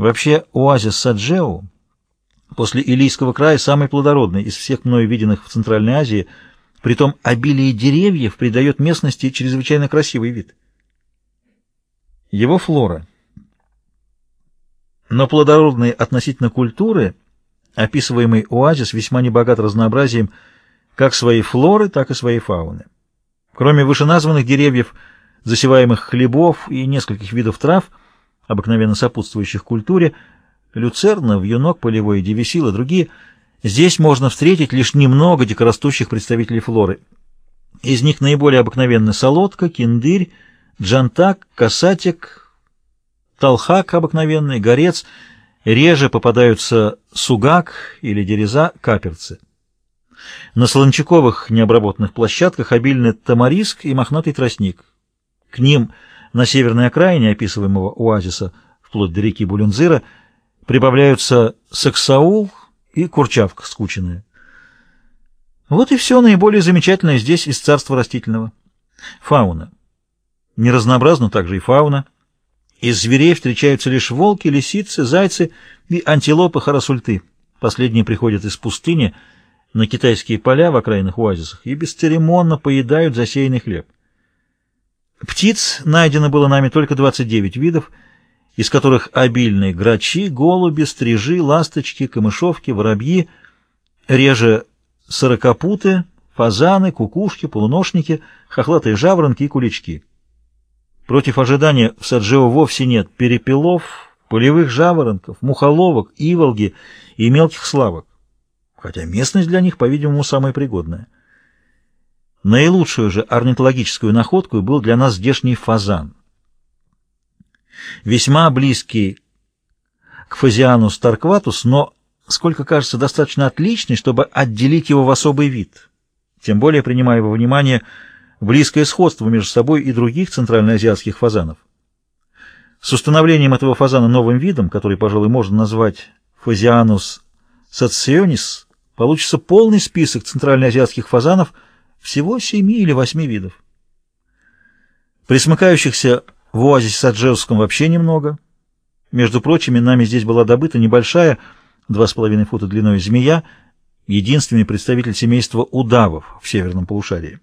Вообще, оазис Саджеу после Илийского края самый плодородный из всех мною виденных в Центральной Азии, притом обилие деревьев придает местности чрезвычайно красивый вид. Его флора. Но плодородные относительно культуры, описываемый оазис весьма небогат разнообразием как своей флоры, так и своей фауны. Кроме вышеназванных деревьев, засеваемых хлебов и нескольких видов трав, обыкновенно сопутствующих культуре, люцерна, вьюнок, полевой, девисил и другие, здесь можно встретить лишь немного дикорастущих представителей флоры. Из них наиболее обыкновенны солодка, киндырь, джантак, касатик, толхак обыкновенный, горец, реже попадаются сугак или дереза, каперцы. На солончаковых необработанных площадках обильны тамариск и мохнатый тростник. К ним – на северной окраине описываемого оазиса, вплоть до реки Булюнзыра, прибавляются саксаул и курчавка скученная. Вот и все наиболее замечательное здесь из царства растительного. Фауна. Неразнообразна также и фауна. Из зверей встречаются лишь волки, лисицы, зайцы и антилопы харасульты. Последние приходят из пустыни на китайские поля в окраинных оазисах и бесцеремонно поедают засеянный хлеб. Птиц найдено было нами только 29 видов, из которых обильные грачи, голуби, стрижи, ласточки, камышовки, воробьи, реже сорокопуты, фазаны, кукушки, полуношники, хохлатые жаворонки и кулички. Против ожидания в Саджио вовсе нет перепелов, полевых жаворонков, мухоловок, иволги и мелких славок, хотя местность для них, по-видимому, самая пригодная. Наилучшую же орнитологическую находку был для нас здешний фазан. Весьма близкий к фазиану старкватус, но, сколько кажется, достаточно отличный, чтобы отделить его в особый вид, тем более принимая во внимание близкое сходство между собой и других центральноазиатских фазанов. С установлением этого фазана новым видом, который, пожалуй, можно назвать фазианус сационис, получится полный список центральноазиатских фазанов – всего семи или восьми видов. Присмыкающихся в оазисе Саджевском вообще немного. Между прочими, нами здесь была добыта небольшая, два с половиной фута длиной змея, единственный представитель семейства удавов в северном полушарии.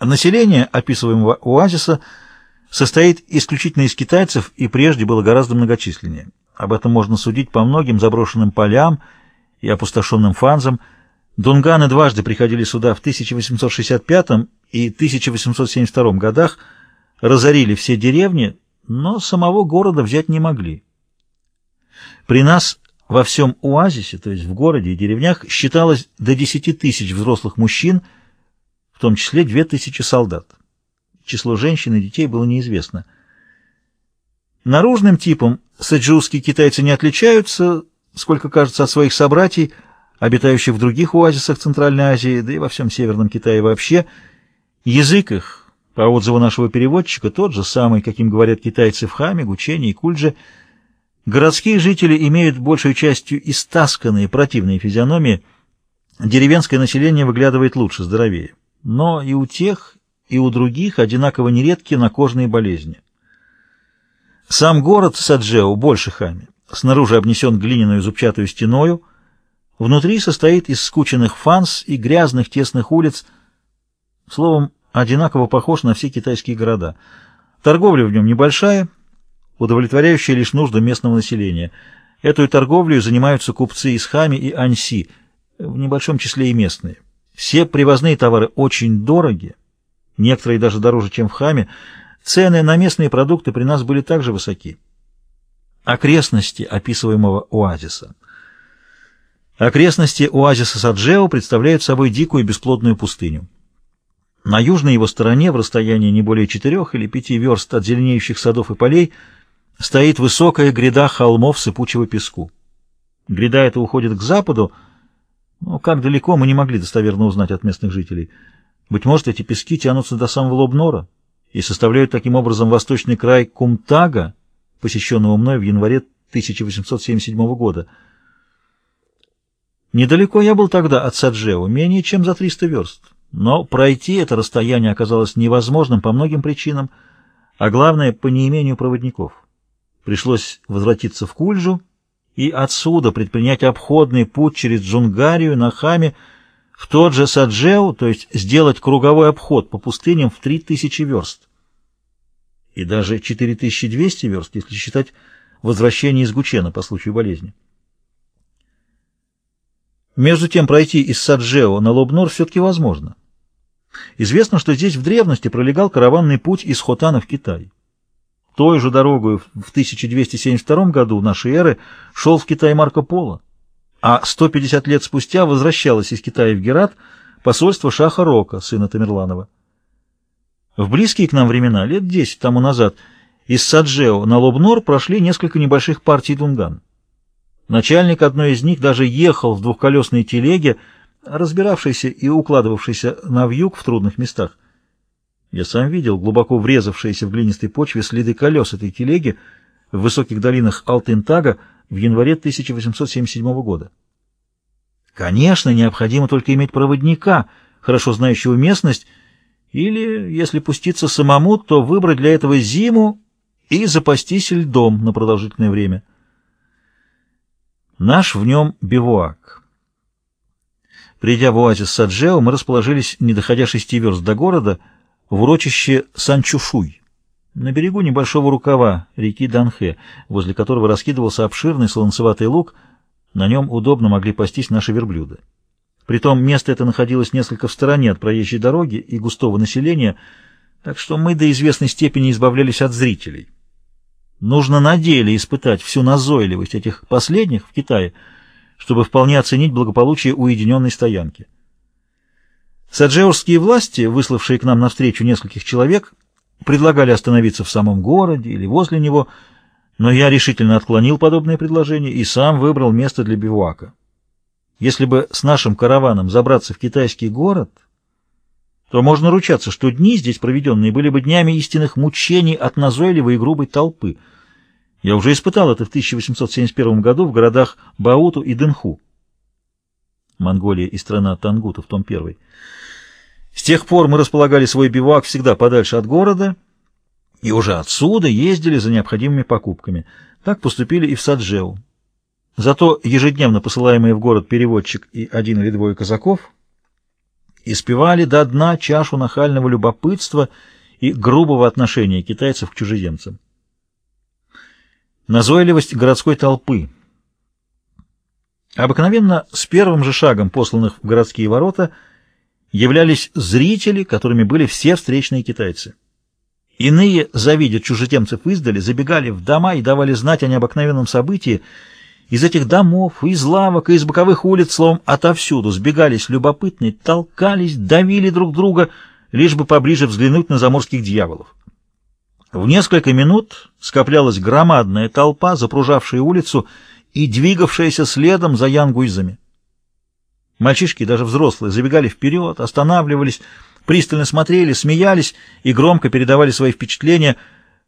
Население описываемого оазиса состоит исключительно из китайцев и прежде было гораздо многочисленнее. Об этом можно судить по многим заброшенным полям и опустошенным фанзам, Дунганы дважды приходили сюда в 1865 и 1872 годах, разорили все деревни, но самого города взять не могли. При нас во всем оазисе, то есть в городе и деревнях, считалось до 10 тысяч взрослых мужчин, в том числе 2 тысячи солдат. Число женщин и детей было неизвестно. Наружным типом саджиусские китайцы не отличаются, сколько кажется, от своих собратьев, обитающих в других оазисах Центральной Азии, да и во всем Северном Китае вообще, язык их, по отзыву нашего переводчика, тот же самый, каким говорят китайцы в Хаме, Гучене и Кульже. Городские жители имеют большей частью истасканные, противные физиономии, деревенское население выглядывает лучше, здоровее. Но и у тех, и у других одинаково нередки накожные болезни. Сам город Саджео больше Хами, снаружи обнесен глиняной зубчатой стеною, Внутри состоит из скученных фанс и грязных тесных улиц, словом, одинаково похож на все китайские города. Торговля в нем небольшая, удовлетворяющая лишь нужды местного населения. Эту торговлю занимаются купцы из Хами и Аньси, в небольшом числе и местные. Все привозные товары очень дороги, некоторые даже дороже, чем в Хаме. Цены на местные продукты при нас были также высоки. Окрестности описываемого оазиса – Окрестности оазиса Саджео представляют собой дикую бесплодную пустыню. На южной его стороне, в расстоянии не более четырех или пяти верст от зеленеющих садов и полей, стоит высокая гряда холмов сыпучего песку. Гряда эта уходит к западу, но как далеко мы не могли достоверно узнать от местных жителей. Быть может, эти пески тянутся до самого Лобнора и составляют таким образом восточный край Кумтага, посещенного мной в январе 1877 года — Недалеко я был тогда от Саджео, менее чем за 300 верст. Но пройти это расстояние оказалось невозможным по многим причинам, а главное, по неимению проводников. Пришлось возвратиться в Кульжу и отсюда предпринять обходный путь через Джунгарию на Хаме в тот же Саджеу, то есть сделать круговой обход по пустыням в 3000 верст. И даже 4200 верст, если считать возвращение из Гучена по случаю болезни. Между тем пройти из Саджео на Лобнор все-таки возможно. Известно, что здесь в древности пролегал караванный путь из Хотана в Китай. Той же дорогой в 1272 году нашей эры шел в Китай Марко Поло, а 150 лет спустя возвращалось из Китая в Герат посольство Шаха Рока, сына Тамерланова. В близкие к нам времена, лет 10 тому назад, из Саджео на Лобнор прошли несколько небольших партий дунган. Начальник одной из них даже ехал в двухколесной телеге, разбиравшийся и укладывавшийся на вьюг в трудных местах. Я сам видел глубоко врезавшиеся в глинистой почве следы колес этой телеги в высоких долинах Алтентага в январе 1877 года. Конечно, необходимо только иметь проводника, хорошо знающего местность, или, если пуститься самому, то выбрать для этого зиму и запастись льдом на продолжительное время. Наш в нем бивуак. Придя в оазис Саджео, мы расположились, не доходя шести верст до города, в урочище Санчушуй, на берегу небольшого рукава реки Данхе, возле которого раскидывался обширный слонцеватый луг, на нем удобно могли пастись наши верблюды. Притом место это находилось несколько в стороне от проезжей дороги и густого населения, так что мы до известной степени избавлялись от зрителей. Нужно на деле испытать всю назойливость этих последних в Китае — чтобы вполне оценить благополучие уединенной стоянки. Саджеурские власти, выславшие к нам навстречу нескольких человек, предлагали остановиться в самом городе или возле него, но я решительно отклонил подобное предложение и сам выбрал место для бивуака. Если бы с нашим караваном забраться в китайский город, то можно ручаться, что дни здесь проведенные были бы днями истинных мучений от назойливой и грубой толпы — я уже испытал это в 1871 году в городах Бауту и Дынху. Монголия и страна Тангутов, том 1. С тех пор мы располагали свой бивак всегда подальше от города и уже отсюда ездили за необходимыми покупками. Так поступили и в Саджеу. Зато ежедневно посылаемые в город переводчик и один или двое казаков испевали до дна чашу нахального любопытства и грубого отношения китайцев к чужеземцам. Назойливость городской толпы. Обыкновенно с первым же шагом посланных в городские ворота являлись зрители, которыми были все встречные китайцы. Иные, завидя чужеземцев издали, забегали в дома и давали знать о необыкновенном событии. Из этих домов, из лавок из боковых улиц, словом, отовсюду сбегались любопытные, толкались, давили друг друга, лишь бы поближе взглянуть на заморских дьяволов. В несколько минут скоплялась громадная толпа, запружавшая улицу и двигавшаяся следом за янгуизами. Мальчишки, даже взрослые, забегали вперед, останавливались, пристально смотрели, смеялись и громко передавали свои впечатления.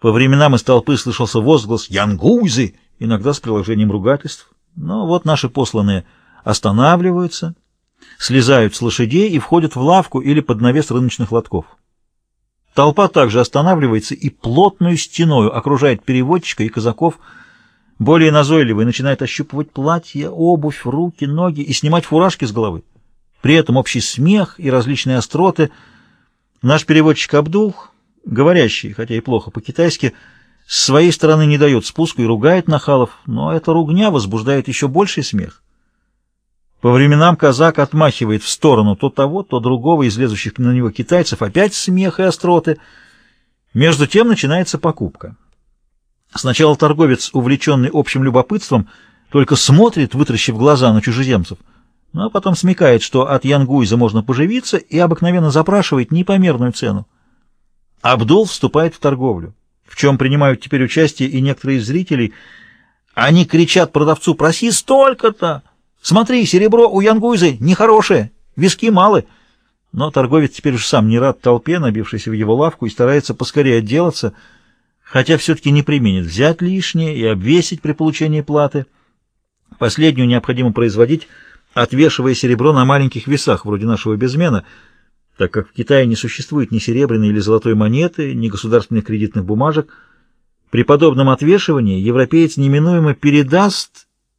По временам из толпы слышался возглас «Янгуйзы!», иногда с приложением ругательств. Но вот наши посланные останавливаются, слезают с лошадей и входят в лавку или под навес рыночных лотков. Толпа также останавливается и плотную стеною окружает переводчика и казаков. Более назойливый начинает ощупывать платья, обувь, руки, ноги и снимать фуражки с головы. При этом общий смех и различные остроты. Наш переводчик Абдул, говорящий, хотя и плохо по-китайски, с своей стороны не дает спуску и ругает нахалов, но эта ругня возбуждает еще больший смех. По временам казак отмахивает в сторону то того, то другого из лезущих на него китайцев, опять смех и остроты. Между тем начинается покупка. Сначала торговец, увлеченный общим любопытством, только смотрит, вытращив глаза на чужеземцев, ну, а потом смекает, что от Янгуйза можно поживиться, и обыкновенно запрашивает непомерную цену. Абдул вступает в торговлю, в чем принимают теперь участие и некоторые зрители. Они кричат продавцу «Проси столько-то!» Смотри, серебро у Янгуйзы нехорошее, виски малы. Но торговец теперь уж сам не рад толпе, набившейся в его лавку, и старается поскорее отделаться, хотя все-таки не применит взять лишнее и обвесить при получении платы. Последнюю необходимо производить, отвешивая серебро на маленьких весах, вроде нашего безмена, так как в Китае не существует ни серебряной или золотой монеты, ни государственных кредитных бумажек. При подобном отвешивании европеец неминуемо передаст